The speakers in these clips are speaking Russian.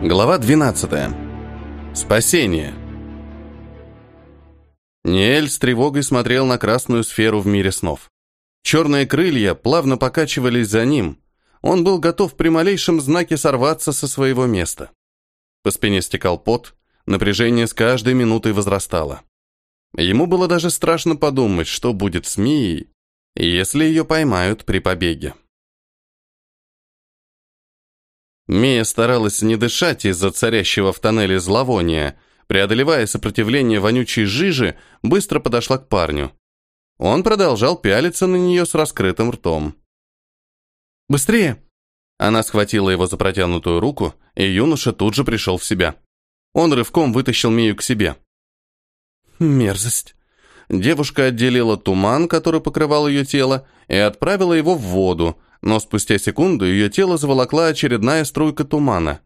Глава 12. Спасение. Ниэль с тревогой смотрел на красную сферу в мире снов. Черные крылья плавно покачивались за ним. Он был готов при малейшем знаке сорваться со своего места. По спине стекал пот, напряжение с каждой минутой возрастало. Ему было даже страшно подумать, что будет с Мией, если ее поймают при побеге. Мия старалась не дышать из-за царящего в тоннеле зловония, преодолевая сопротивление вонючей жижи, быстро подошла к парню. Он продолжал пялиться на нее с раскрытым ртом. «Быстрее!» Она схватила его за протянутую руку, и юноша тут же пришел в себя. Он рывком вытащил Мию к себе. Мерзость. Девушка отделила туман, который покрывал ее тело, и отправила его в воду, но спустя секунду ее тело заволокла очередная струйка тумана.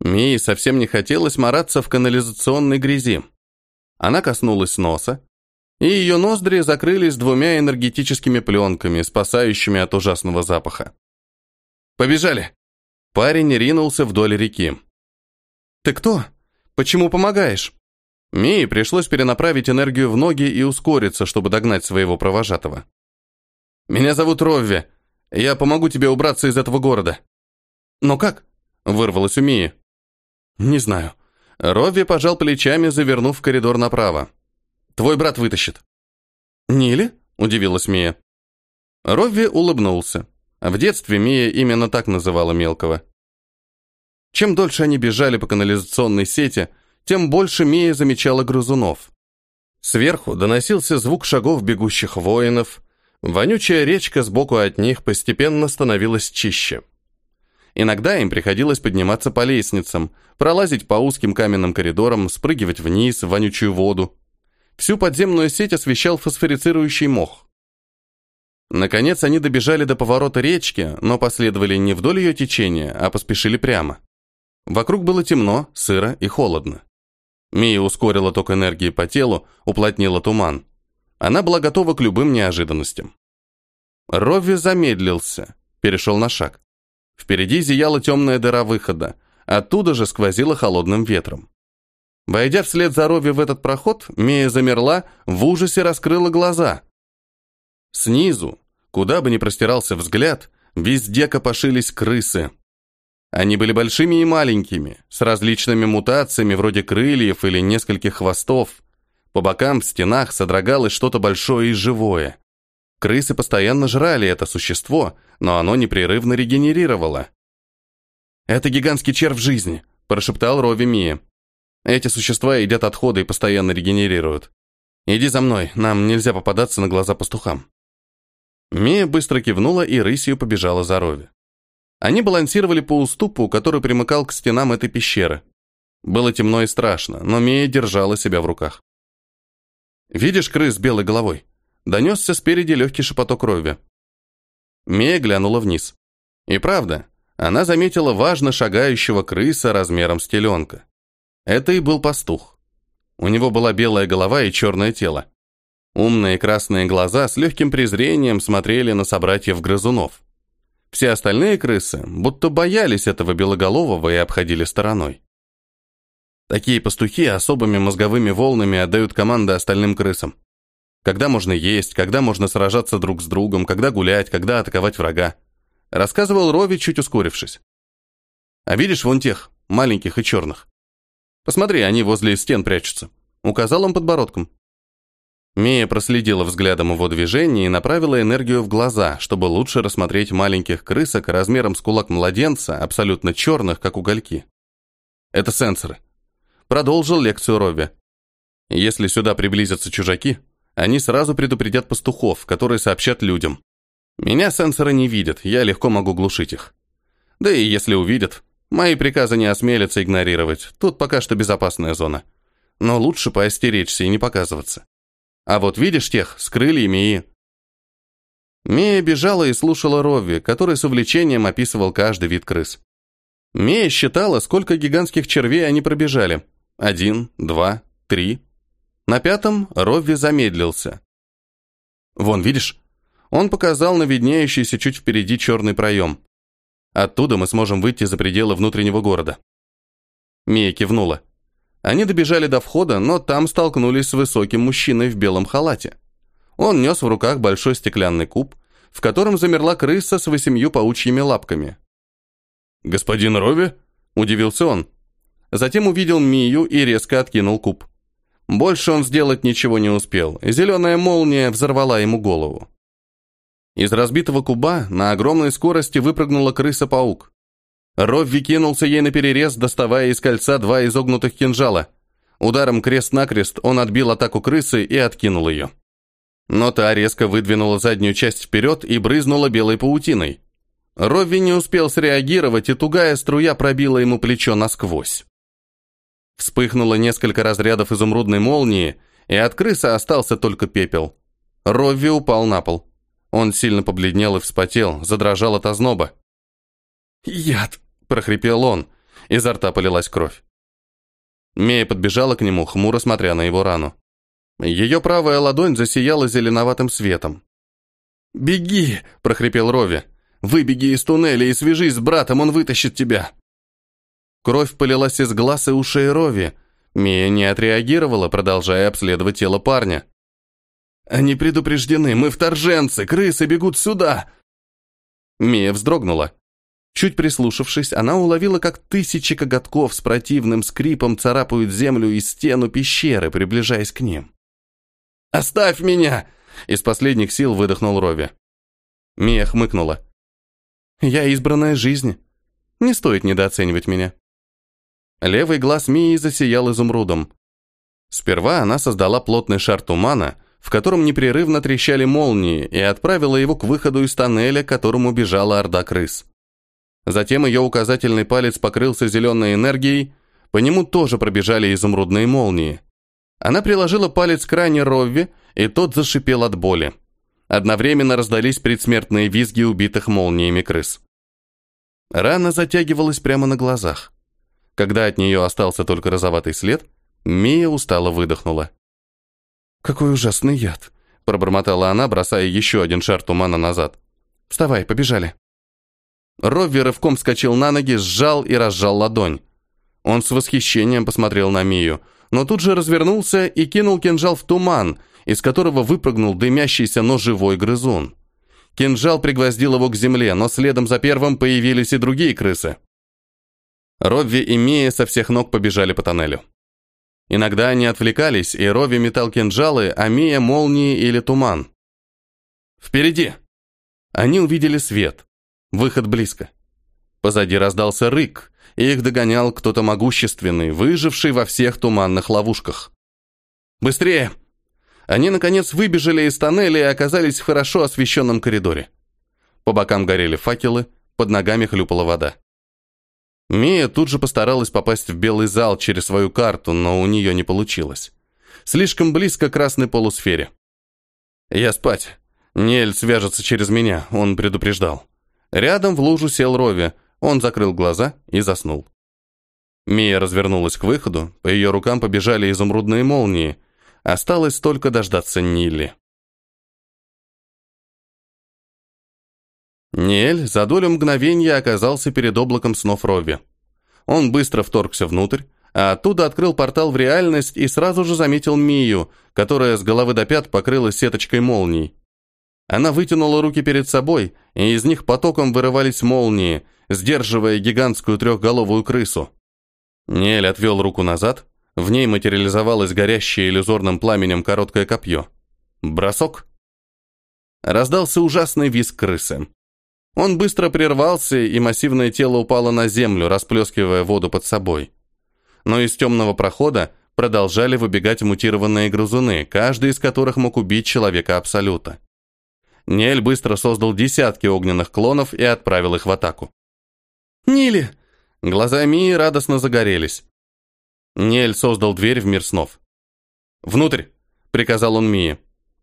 Мии совсем не хотелось мараться в канализационной грязи. Она коснулась носа, и ее ноздри закрылись двумя энергетическими пленками, спасающими от ужасного запаха. «Побежали!» Парень ринулся вдоль реки. «Ты кто? Почему помогаешь?» Мии пришлось перенаправить энергию в ноги и ускориться, чтобы догнать своего провожатого. «Меня зовут Ровви. Я помогу тебе убраться из этого города». «Но как?» — вырвалось у Мии. «Не знаю». Ровви пожал плечами, завернув в коридор направо. «Твой брат вытащит». «Нили?» — удивилась Мия. Ровви улыбнулся. В детстве Мия именно так называла мелкого. Чем дольше они бежали по канализационной сети, тем больше Мия замечала грызунов. Сверху доносился звук шагов бегущих воинов, Вонючая речка сбоку от них постепенно становилась чище. Иногда им приходилось подниматься по лестницам, пролазить по узким каменным коридорам, спрыгивать вниз в вонючую воду. Всю подземную сеть освещал фосфорицирующий мох. Наконец они добежали до поворота речки, но последовали не вдоль ее течения, а поспешили прямо. Вокруг было темно, сыро и холодно. Мия ускорила ток энергии по телу, уплотнила туман. Она была готова к любым неожиданностям. Ровви замедлился, перешел на шаг. Впереди зияла темная дыра выхода, оттуда же сквозило холодным ветром. Войдя вслед за Рови в этот проход, Мия замерла, в ужасе раскрыла глаза. Снизу, куда бы ни простирался взгляд, везде копошились крысы. Они были большими и маленькими, с различными мутациями вроде крыльев или нескольких хвостов. По бокам в стенах содрогалось что-то большое и живое. Крысы постоянно жрали это существо, но оно непрерывно регенерировало. «Это гигантский червь жизни», – прошептал Рови Мия. «Эти существа едят отходы и постоянно регенерируют. Иди за мной, нам нельзя попадаться на глаза пастухам». Мия быстро кивнула и рысью побежала за Рови. Они балансировали по уступу, который примыкал к стенам этой пещеры. Было темно и страшно, но Мия держала себя в руках. «Видишь крыс с белой головой?» Донесся спереди легкий шепоток крови. Мия глянула вниз. И правда, она заметила важно шагающего крыса размером с теленка. Это и был пастух. У него была белая голова и черное тело. Умные красные глаза с легким презрением смотрели на собратьев грызунов. Все остальные крысы будто боялись этого белоголового и обходили стороной. Такие пастухи особыми мозговыми волнами отдают команды остальным крысам. Когда можно есть, когда можно сражаться друг с другом, когда гулять, когда атаковать врага. Рассказывал Рови, чуть ускорившись. А видишь вон тех, маленьких и черных? Посмотри, они возле стен прячутся. Указал он подбородком. Мия проследила взглядом его движение и направила энергию в глаза, чтобы лучше рассмотреть маленьких крысок размером с кулак младенца, абсолютно черных, как угольки. Это сенсоры. Продолжил лекцию Рови. Если сюда приблизятся чужаки, они сразу предупредят пастухов, которые сообщат людям. Меня сенсоры не видят, я легко могу глушить их. Да и если увидят, мои приказы не осмелятся игнорировать, тут пока что безопасная зона. Но лучше поостеречься и не показываться. А вот видишь тех, с крыльями и... Мия бежала и слушала Ровви, который с увлечением описывал каждый вид крыс. Мия считала, сколько гигантских червей они пробежали. Один, два, три, на пятом Ровви замедлился. «Вон, видишь?» Он показал на виднеющийся чуть впереди черный проем. Оттуда мы сможем выйти за пределы внутреннего города. Мия кивнула. Они добежали до входа, но там столкнулись с высоким мужчиной в белом халате. Он нес в руках большой стеклянный куб, в котором замерла крыса с восемью паучьими лапками. «Господин Рови?» – удивился он. Затем увидел Мию и резко откинул куб. Больше он сделать ничего не успел. Зеленая молния взорвала ему голову. Из разбитого куба на огромной скорости выпрыгнула крыса-паук. Ровви кинулся ей на перерез, доставая из кольца два изогнутых кинжала. Ударом крест-накрест он отбил атаку крысы и откинул ее. Но та резко выдвинула заднюю часть вперед и брызнула белой паутиной. Ровви не успел среагировать, и тугая струя пробила ему плечо насквозь. Вспыхнуло несколько разрядов изумрудной молнии, и от крысы остался только пепел. Ровви упал на пол. Он сильно побледнел и вспотел, задрожал от озноба. «Яд!» – прохрипел он. Изо рта полилась кровь. Мея подбежала к нему, хмуро смотря на его рану. Ее правая ладонь засияла зеленоватым светом. «Беги!» – прохрипел Рови. «Выбеги из туннеля и свяжись с братом, он вытащит тебя!» Кровь полилась из глаз и ушей Рови. Мия не отреагировала, продолжая обследовать тело парня. «Они предупреждены, мы вторженцы, крысы бегут сюда!» Мия вздрогнула. Чуть прислушавшись, она уловила, как тысячи коготков с противным скрипом царапают землю и стену пещеры, приближаясь к ним. «Оставь меня!» Из последних сил выдохнул Рови. Мия хмыкнула. «Я избранная жизнь. Не стоит недооценивать меня». Левый глаз Мии засиял изумрудом. Сперва она создала плотный шар тумана, в котором непрерывно трещали молнии, и отправила его к выходу из тоннеля, к которому бежала орда крыс. Затем ее указательный палец покрылся зеленой энергией, по нему тоже пробежали изумрудные молнии. Она приложила палец к ране Ровви, и тот зашипел от боли. Одновременно раздались предсмертные визги убитых молниями крыс. Рана затягивалась прямо на глазах. Когда от нее остался только розоватый след, Мия устало выдохнула. «Какой ужасный яд!» – пробормотала она, бросая еще один шар тумана назад. «Вставай, побежали!» Ровви рывком вскочил на ноги, сжал и разжал ладонь. Он с восхищением посмотрел на Мию, но тут же развернулся и кинул кинжал в туман, из которого выпрыгнул дымящийся, но живой грызун. Кинжал пригвоздил его к земле, но следом за первым появились и другие крысы. Ровви и Мия со всех ног побежали по тоннелю. Иногда они отвлекались, и Ровви метал кинжалы, а Мия — молнии или туман. «Впереди!» Они увидели свет. Выход близко. Позади раздался рык, и их догонял кто-то могущественный, выживший во всех туманных ловушках. «Быстрее!» Они, наконец, выбежали из тоннеля и оказались в хорошо освещенном коридоре. По бокам горели факелы, под ногами хлюпала вода. Мия тут же постаралась попасть в белый зал через свою карту, но у нее не получилось. Слишком близко к красной полусфере. «Я спать. Нель свяжется через меня», — он предупреждал. Рядом в лужу сел Рови. Он закрыл глаза и заснул. Мия развернулась к выходу, по ее рукам побежали изумрудные молнии. Осталось только дождаться Нилли. Ниэль за долю мгновения оказался перед облаком снов Рови. Он быстро вторгся внутрь, а оттуда открыл портал в реальность и сразу же заметил Мию, которая с головы до пят покрылась сеточкой молний. Она вытянула руки перед собой, и из них потоком вырывались молнии, сдерживая гигантскую трехголовую крысу. Ниэль отвел руку назад, в ней материализовалось горящее иллюзорным пламенем короткое копье. Бросок. Раздался ужасный визг крысы. Он быстро прервался, и массивное тело упало на землю, расплескивая воду под собой. Но из темного прохода продолжали выбегать мутированные грызуны, каждый из которых мог убить человека Абсолюта. Нель быстро создал десятки огненных клонов и отправил их в атаку. «Нили!» Глаза Мии радостно загорелись. Нель создал дверь в мир снов. «Внутрь!» — приказал он Мии.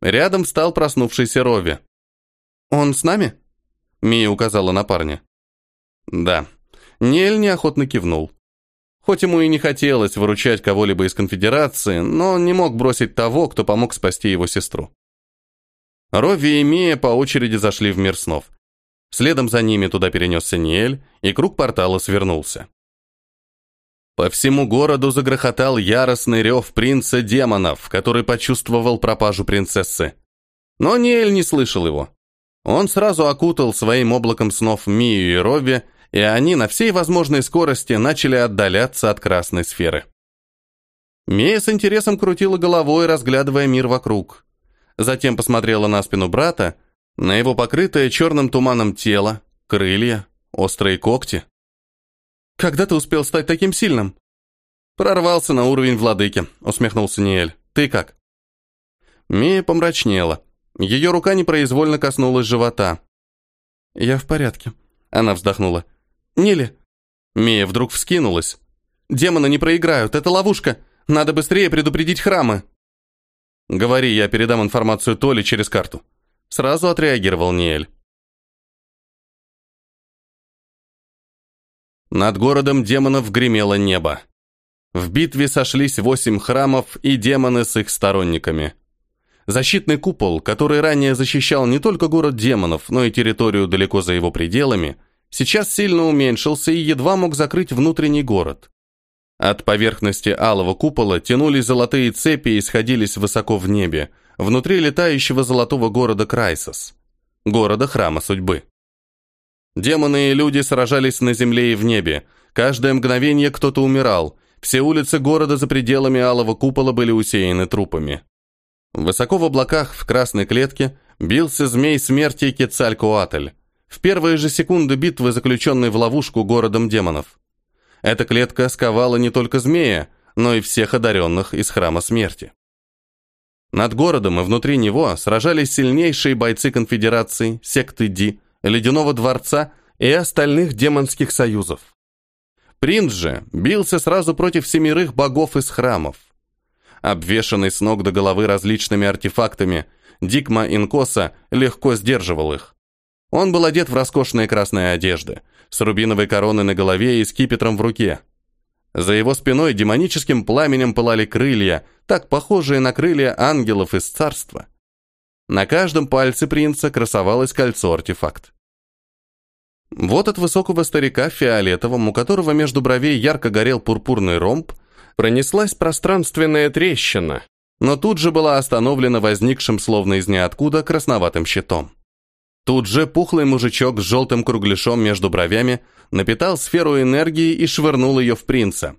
Рядом встал проснувшийся Рови. «Он с нами?» Мия указала на парня. Да. Нель неохотно кивнул. Хоть ему и не хотелось выручать кого-либо из конфедерации, но он не мог бросить того, кто помог спасти его сестру. Рови и Мия по очереди зашли в мир снов. Следом за ними туда перенесся Ниэль, и круг портала свернулся. По всему городу загрохотал яростный рев принца демонов, который почувствовал пропажу принцессы. Но Ниэль не слышал его. Он сразу окутал своим облаком снов Мию и Робби, и они на всей возможной скорости начали отдаляться от красной сферы. Мия с интересом крутила головой, разглядывая мир вокруг. Затем посмотрела на спину брата, на его покрытое черным туманом тело, крылья, острые когти. «Когда ты успел стать таким сильным?» «Прорвался на уровень владыки», — усмехнулся Ниэль. «Ты как?» Мия помрачнела. Ее рука непроизвольно коснулась живота. «Я в порядке», — она вздохнула. «Нили». Мия вдруг вскинулась. «Демоны не проиграют, это ловушка. Надо быстрее предупредить храмы». «Говори, я передам информацию Толе через карту». Сразу отреагировал Ниэль. Над городом демонов гремело небо. В битве сошлись восемь храмов и демоны с их сторонниками. Защитный купол, который ранее защищал не только город демонов, но и территорию далеко за его пределами, сейчас сильно уменьшился и едва мог закрыть внутренний город. От поверхности алого купола тянулись золотые цепи и сходились высоко в небе, внутри летающего золотого города Крайсос, города Храма Судьбы. Демоны и люди сражались на земле и в небе. Каждое мгновение кто-то умирал. Все улицы города за пределами алого купола были усеяны трупами. Высоко в облаках, в красной клетке, бился змей смерти Кецалькоатль. В первые же секунды битвы, заключенной в ловушку городом демонов. Эта клетка сковала не только змея, но и всех одаренных из храма смерти. Над городом и внутри него сражались сильнейшие бойцы конфедерации, секты Ди, Ледяного дворца и остальных демонских союзов. Принц же бился сразу против семерых богов из храмов. Обвешанный с ног до головы различными артефактами, Дикма Инкоса легко сдерживал их. Он был одет в роскошные красные одежды, с рубиновой короной на голове и скипетром в руке. За его спиной демоническим пламенем пылали крылья, так похожие на крылья ангелов из царства. На каждом пальце принца красовалось кольцо-артефакт. Вот от высокого старика в фиолетовом, у которого между бровей ярко горел пурпурный ромб, Пронеслась пространственная трещина, но тут же была остановлена возникшим словно из ниоткуда красноватым щитом. Тут же пухлый мужичок с желтым кругляшом между бровями напитал сферу энергии и швырнул ее в принца.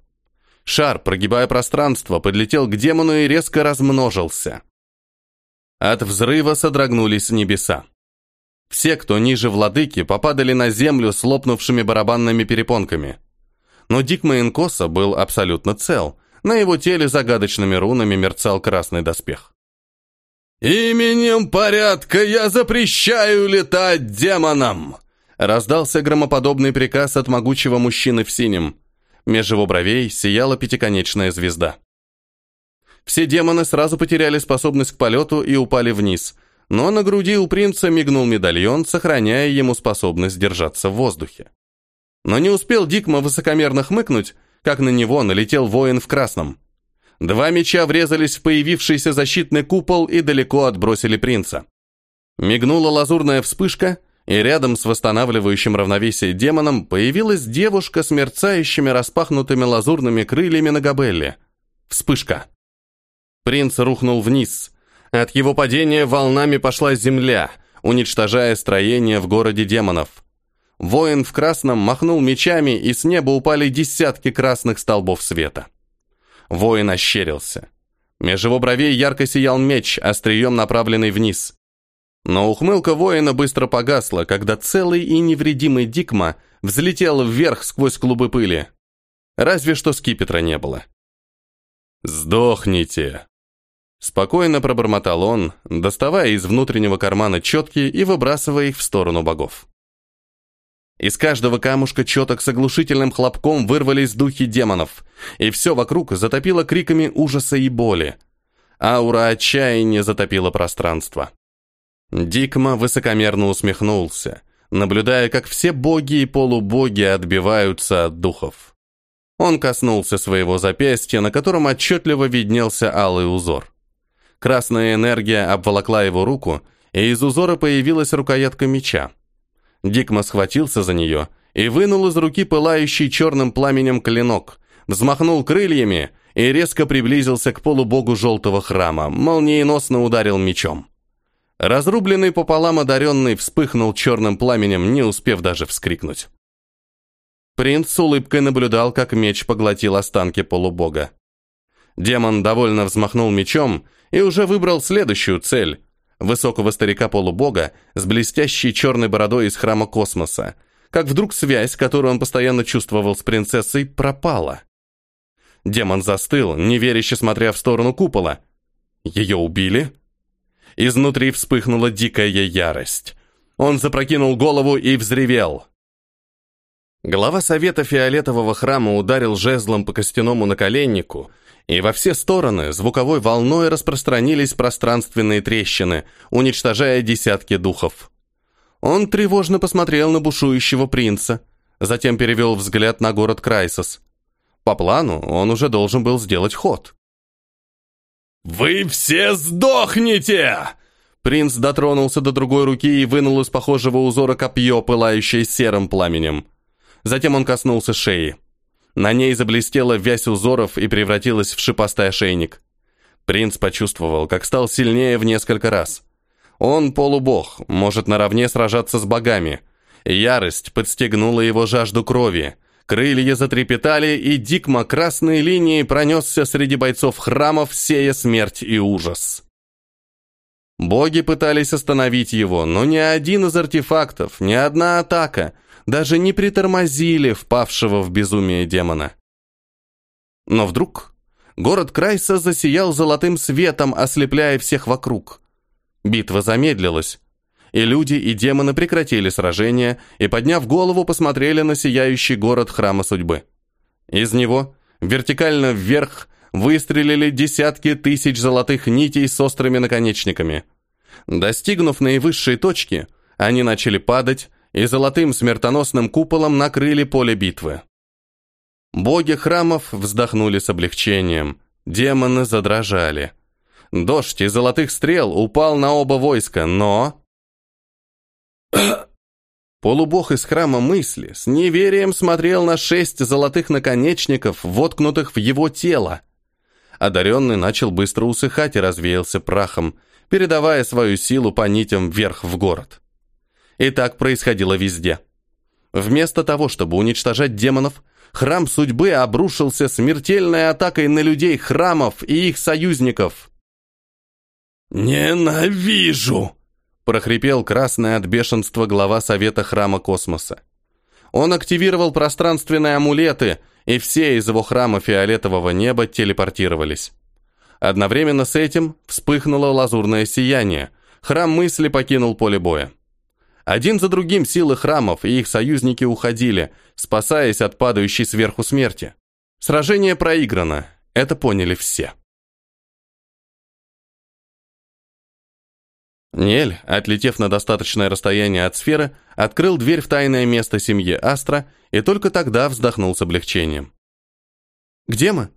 Шар, прогибая пространство, подлетел к демону и резко размножился. От взрыва содрогнулись небеса. Все, кто ниже владыки, попадали на землю с лопнувшими барабанными перепонками но Дик Мейнкоса был абсолютно цел. На его теле загадочными рунами мерцал красный доспех. «Именем порядка я запрещаю летать демонам!» Раздался громоподобный приказ от могучего мужчины в синем. Меж его бровей сияла пятиконечная звезда. Все демоны сразу потеряли способность к полету и упали вниз, но на груди у принца мигнул медальон, сохраняя ему способность держаться в воздухе. Но не успел Дикма высокомерно хмыкнуть, как на него налетел воин в красном. Два меча врезались в появившийся защитный купол и далеко отбросили принца. Мигнула лазурная вспышка, и рядом с восстанавливающим равновесие демоном появилась девушка с мерцающими распахнутыми лазурными крыльями на габелле. Вспышка. Принц рухнул вниз. От его падения волнами пошла земля, уничтожая строение в городе демонов. Воин в красном махнул мечами, и с неба упали десятки красных столбов света. Воин ощерился. Меж его бровей ярко сиял меч, острием направленный вниз. Но ухмылка воина быстро погасла, когда целый и невредимый Дикма взлетел вверх сквозь клубы пыли. Разве что скипетра не было. «Сдохните!» Спокойно пробормотал он, доставая из внутреннего кармана четки и выбрасывая их в сторону богов. Из каждого камушка четок с оглушительным хлопком вырвались духи демонов, и все вокруг затопило криками ужаса и боли. Аура отчаяния затопила пространство. Дикма высокомерно усмехнулся, наблюдая, как все боги и полубоги отбиваются от духов. Он коснулся своего запястья, на котором отчетливо виднелся алый узор. Красная энергия обволокла его руку, и из узора появилась рукоятка меча. Дикма схватился за нее и вынул из руки пылающий черным пламенем клинок, взмахнул крыльями и резко приблизился к полубогу желтого храма, молниеносно ударил мечом. Разрубленный пополам одаренный вспыхнул черным пламенем, не успев даже вскрикнуть. Принц с улыбкой наблюдал, как меч поглотил останки полубога. Демон довольно взмахнул мечом и уже выбрал следующую цель – высокого старика-полубога с блестящей черной бородой из храма космоса, как вдруг связь, которую он постоянно чувствовал с принцессой, пропала. Демон застыл, неверяще смотря в сторону купола. Ее убили? Изнутри вспыхнула дикая ярость. Он запрокинул голову и взревел. Глава совета фиолетового храма ударил жезлом по костяному наколеннику, и во все стороны звуковой волной распространились пространственные трещины, уничтожая десятки духов. Он тревожно посмотрел на бушующего принца, затем перевел взгляд на город Крайсос. По плану он уже должен был сделать ход. «Вы все сдохнете!» Принц дотронулся до другой руки и вынул из похожего узора копье, пылающее серым пламенем. Затем он коснулся шеи. На ней заблестела вязь узоров и превратилась в шипастый ошейник. Принц почувствовал, как стал сильнее в несколько раз. Он полубог, может наравне сражаться с богами. Ярость подстегнула его жажду крови. Крылья затрепетали, и дикмо красной линии пронесся среди бойцов храмов, сея смерть и ужас. Боги пытались остановить его, но ни один из артефактов, ни одна атака даже не притормозили впавшего в безумие демона. Но вдруг город Крайса засиял золотым светом, ослепляя всех вокруг. Битва замедлилась, и люди, и демоны прекратили сражение и, подняв голову, посмотрели на сияющий город Храма Судьбы. Из него, вертикально вверх, выстрелили десятки тысяч золотых нитей с острыми наконечниками. Достигнув наивысшей точки, они начали падать и золотым смертоносным куполом накрыли поле битвы. Боги храмов вздохнули с облегчением, демоны задрожали. Дождь из золотых стрел упал на оба войска, но... Полубог из храма мысли с неверием смотрел на шесть золотых наконечников, воткнутых в его тело. Одаренный начал быстро усыхать и развеялся прахом, передавая свою силу по нитям вверх в город. И так происходило везде. Вместо того, чтобы уничтожать демонов, храм судьбы обрушился смертельной атакой на людей храмов и их союзников. «Ненавижу!» прохрипел красный от бешенства глава Совета Храма Космоса. Он активировал пространственные амулеты, и все из его храма фиолетового неба телепортировались. Одновременно с этим вспыхнуло лазурное сияние. Храм мысли покинул поле боя. Один за другим силы храмов и их союзники уходили, спасаясь от падающей сверху смерти. Сражение проиграно, это поняли все. Нель, отлетев на достаточное расстояние от сферы, открыл дверь в тайное место семьи Астра и только тогда вздохнул с облегчением. «Где мы?»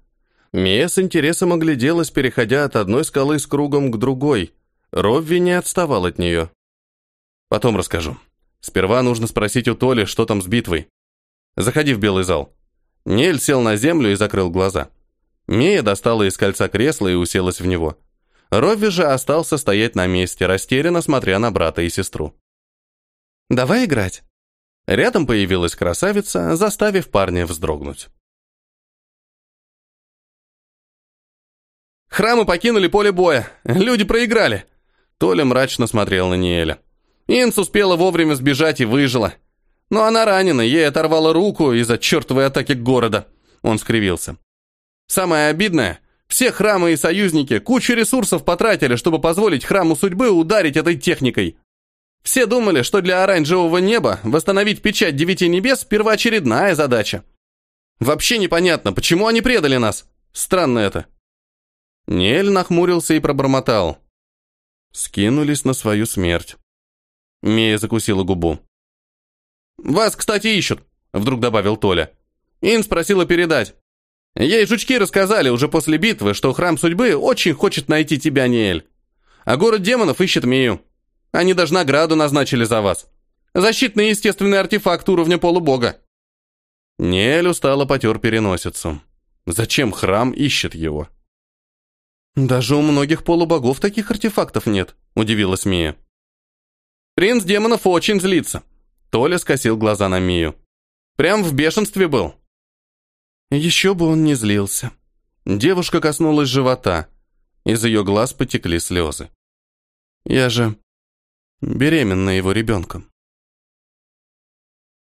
Мия с интересом огляделась, переходя от одной скалы с кругом к другой. Ровви не отставал от нее. «Потом расскажу. Сперва нужно спросить у Толи, что там с битвой. Заходи в белый зал». Нель сел на землю и закрыл глаза. Мия достала из кольца кресло и уселась в него. Ровви же остался стоять на месте, растерянно смотря на брата и сестру. «Давай играть». Рядом появилась красавица, заставив парня вздрогнуть. «Храмы покинули поле боя. Люди проиграли». Толя мрачно смотрел на Ниэля. Инс успела вовремя сбежать и выжила. Но она ранена, ей оторвало руку из-за чертовой атаки города. Он скривился. Самое обидное, все храмы и союзники кучу ресурсов потратили, чтобы позволить храму судьбы ударить этой техникой. Все думали, что для оранжевого неба восстановить печать девяти небес – первоочередная задача. Вообще непонятно, почему они предали нас. Странно это. Нель нахмурился и пробормотал. Скинулись на свою смерть. Мия закусила губу. «Вас, кстати, ищут», — вдруг добавил Толя. Ин спросила передать. Ей жучки рассказали уже после битвы, что храм судьбы очень хочет найти тебя, Ниэль. А город демонов ищет Мию. Они даже награду назначили за вас. Защитный естественный артефакт уровня полубога. Ниэль устало потер переносицу. Зачем храм ищет его? «Даже у многих полубогов таких артефактов нет», — удивилась Мия. «Принц демонов очень злится», — Толя скосил глаза на Мию. «Прям в бешенстве был». Еще бы он не злился. Девушка коснулась живота. Из ее глаз потекли слезы. «Я же беременна его ребенком».